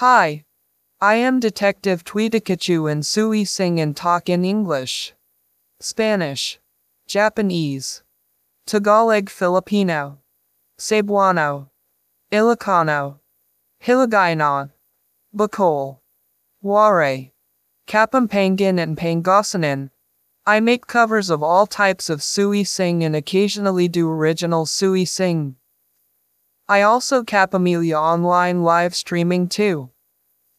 Hi. I am Detective Tweedikachu and Sui sing and talk in English, Spanish, Japanese, Tagalog Filipino, Cebuano, Ilocano, Hiligaynon, Bicol, Waray, Kapampangan and Pangasinan. I make covers of all types of Sui sing and occasionally do original Sui sing. I also Kapamilya online live streaming too.